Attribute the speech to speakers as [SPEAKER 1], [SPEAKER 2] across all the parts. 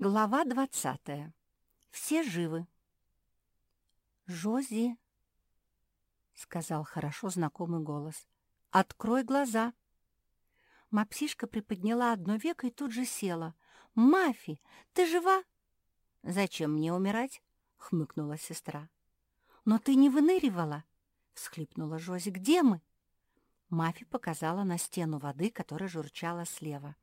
[SPEAKER 1] Глава двадцатая. Все живы. «Жози», — сказал хорошо знакомый голос, — «открой глаза». Мапсишка приподняла одно веко и тут же села. «Мафи, ты жива?» «Зачем мне умирать?» — хмыкнула сестра. «Но ты не выныривала!» — всхлипнула Жози. «Где мы?» Мафи показала на стену воды, которая журчала слева.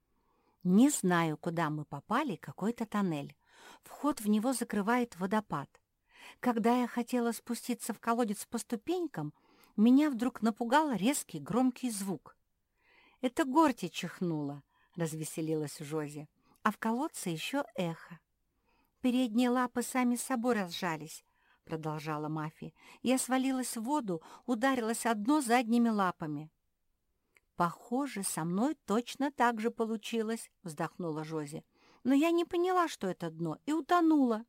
[SPEAKER 1] Не знаю, куда мы попали, какой-то тоннель. Вход в него закрывает водопад. Когда я хотела спуститься в колодец по ступенькам, меня вдруг напугал резкий громкий звук. «Это Горти чихнула», — развеселилась Жози, «а в колодце еще эхо». «Передние лапы сами собой разжались», — продолжала Мафи. «Я свалилась в воду, ударилась одно задними лапами». «Похоже, со мной точно так же получилось», — вздохнула Жози. «Но я не поняла, что это дно, и утонула».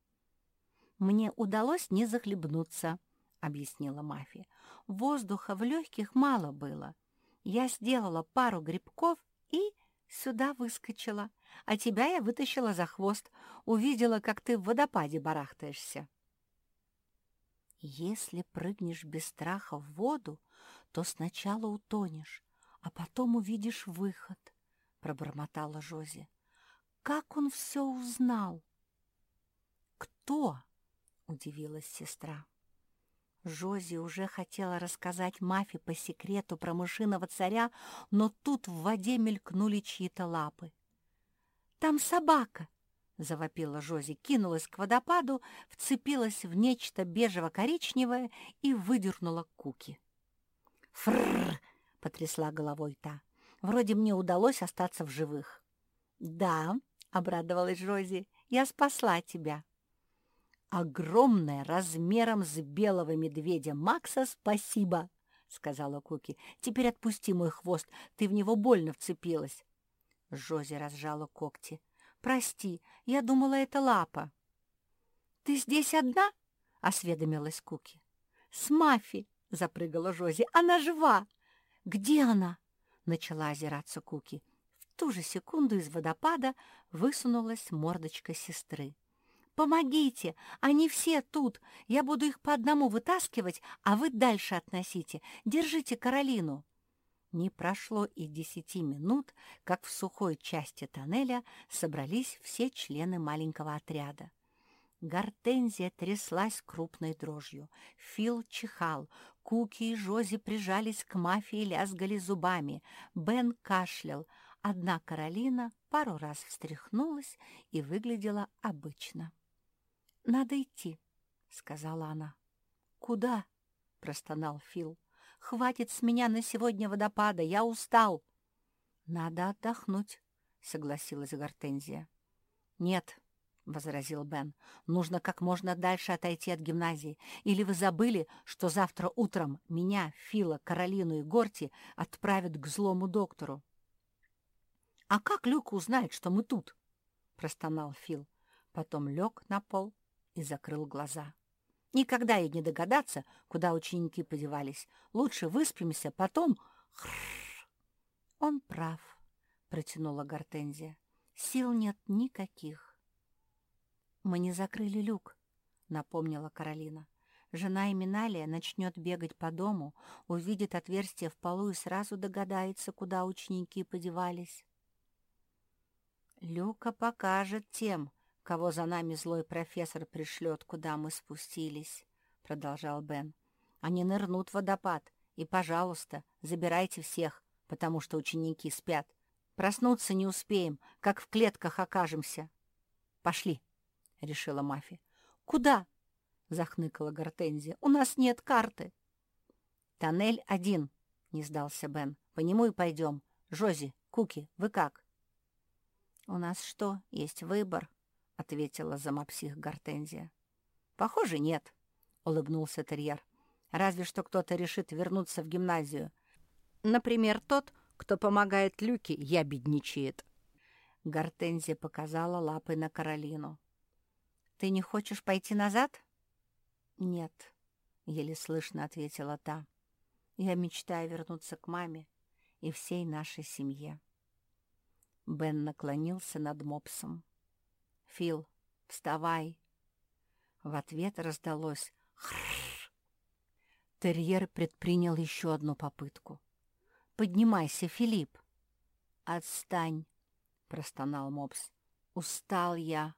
[SPEAKER 1] «Мне удалось не захлебнуться», — объяснила Мафия. «Воздуха в легких мало было. Я сделала пару грибков и сюда выскочила, а тебя я вытащила за хвост, увидела, как ты в водопаде барахтаешься». «Если прыгнешь без страха в воду, то сначала утонешь, а потом увидишь выход», — пробормотала Жози. «Как он все узнал?» «Кто?» — удивилась сестра. Жози уже хотела рассказать Мафи по секрету про мышиного царя, но тут в воде мелькнули чьи-то лапы. «Там собака!» — завопила Жози, кинулась к водопаду, вцепилась в нечто бежево-коричневое и выдернула куки. «Фрррр!» — потрясла головой та. «Вроде мне удалось остаться в живых». «Да», — обрадовалась Рози, — «я спасла тебя». «Огромная, размером с белого медведя Макса, спасибо», — сказала Куки. «Теперь отпусти мой хвост, ты в него больно вцепилась». Жози разжала когти. «Прости, я думала, это лапа». «Ты здесь одна?» — осведомилась Куки. «С Мафи!» — запрыгала Жози. «Она жива!» «Где она?» — начала озираться Куки. В ту же секунду из водопада высунулась мордочка сестры. «Помогите! Они все тут! Я буду их по одному вытаскивать, а вы дальше относите. Держите Каролину!» Не прошло и десяти минут, как в сухой части тоннеля собрались все члены маленького отряда. Гортензия тряслась крупной дрожью. Фил чихал. Куки и Жози прижались к мафии и лязгали зубами. Бен кашлял. Одна Каролина пару раз встряхнулась и выглядела обычно. «Надо идти», — сказала она. «Куда?» — простонал Фил. «Хватит с меня на сегодня водопада, я устал». «Надо отдохнуть», — согласилась Гортензия. «Нет», — возразил Бен. «Нужно как можно дальше отойти от гимназии. Или вы забыли, что завтра утром меня, Фила, Каролину и Горти отправят к злому доктору?» «А как Люка узнает, что мы тут?» — простонал Фил. Потом лег на пол и закрыл глаза. «Никогда ей не догадаться, куда ученики подевались. Лучше выспимся, потом...» «Он прав», — протянула Гортензия. «Сил нет никаких». «Мы не закрыли люк», — напомнила Каролина. «Жена Эминалия начнет бегать по дому, увидит отверстие в полу и сразу догадается, куда ученики подевались». «Люка покажет тем, кого за нами злой профессор пришлет, куда мы спустились», — продолжал Бен. «Они нырнут в водопад, и, пожалуйста, забирайте всех, потому что ученики спят. Проснуться не успеем, как в клетках окажемся. Пошли». — решила Мафи. «Куда?» — захныкала Гортензия. «У нас нет карты». «Тоннель один», — не сдался Бен. «По нему и пойдем. Жози, Куки, вы как?» «У нас что, есть выбор?» — ответила за мапсих Гортензия. «Похоже, нет», — улыбнулся терьер. «Разве что кто-то решит вернуться в гимназию. Например, тот, кто помогает Люке, ябедничает». Гортензия показала лапой на Каролину. «Ты не хочешь пойти назад?» «Нет», — еле слышно ответила та. «Я мечтаю вернуться к маме и всей нашей семье». Бен наклонился над мопсом. Фил, вставай!» В ответ раздалось «Хрррр!». Терьер предпринял еще одну попытку. «Поднимайся, Филипп!» «Отстань!» — простонал Мопс. «Устал я!»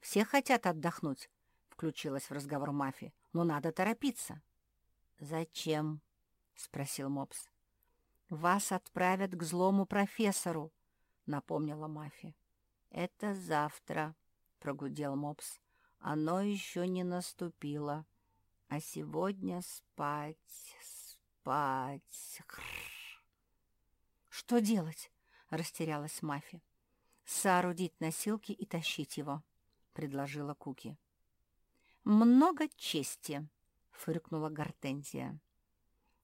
[SPEAKER 1] «Все хотят отдохнуть», — включилась в разговор Мафи. «Но надо торопиться». «Зачем?» — спросил Мопс. «Вас отправят к злому профессору», — напомнила Мафи. «Это завтра», — прогудел Мопс. «Оно еще не наступило. А сегодня спать, спать». «Что делать?» — растерялась Мафи. «Соорудить носилки и тащить его», — предложила Куки. «Много чести», — фыркнула Гортензия.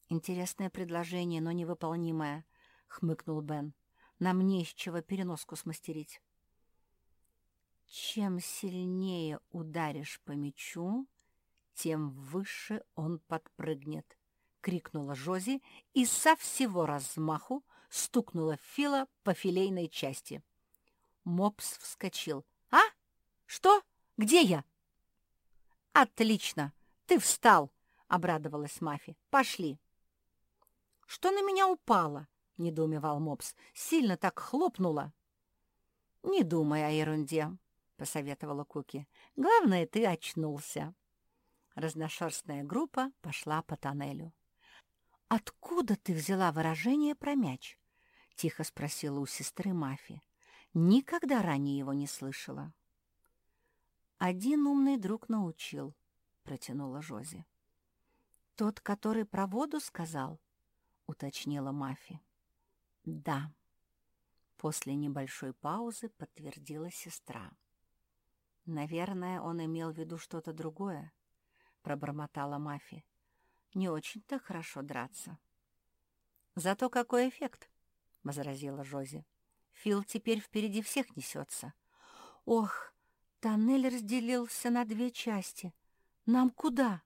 [SPEAKER 1] «Интересное предложение, но невыполнимое», — хмыкнул Бен. «Нам не из чего переноску смастерить». «Чем сильнее ударишь по мячу, тем выше он подпрыгнет», — крикнула Жози и со всего размаху стукнула Фила по филейной части. Мопс вскочил. «А? Что? Где я?» «Отлично! Ты встал!» — обрадовалась Мафи. «Пошли!» «Что на меня упало?» — недоумевал Мопс. «Сильно так хлопнуло!» «Не думай о ерунде», — посоветовала Куки. «Главное, ты очнулся». Разношерстная группа пошла по тоннелю. «Откуда ты взяла выражение про мяч?» — тихо спросила у сестры Мафи. Никогда ранее его не слышала. «Один умный друг научил», — протянула Жози. «Тот, который про воду сказал?» — уточнила Мафи. «Да». После небольшой паузы подтвердила сестра. «Наверное, он имел в виду что-то другое», — пробормотала Мафи. «Не очень-то хорошо драться». «Зато какой эффект!» — возразила Жози. «Фил теперь впереди всех несется». «Ох, тоннель разделился на две части. Нам куда?»